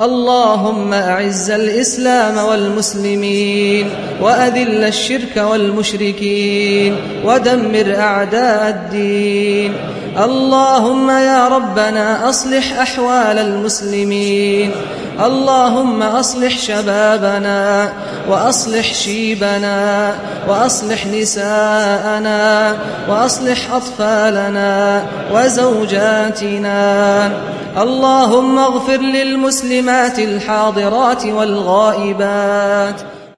اللهم أعز الإسلام والمسلمين وأذل الشرك والمشركين ودمر أعداء الدين. اللهم يا ربنا أصلح أحوال المسلمين. اللهم أصلح شبابنا وأصلح شيبنا وأصلح نساءنا وأصلح أطفالنا وزوجاتنا. اللهم اغفر للمسلمات الحاضرات والغائبات.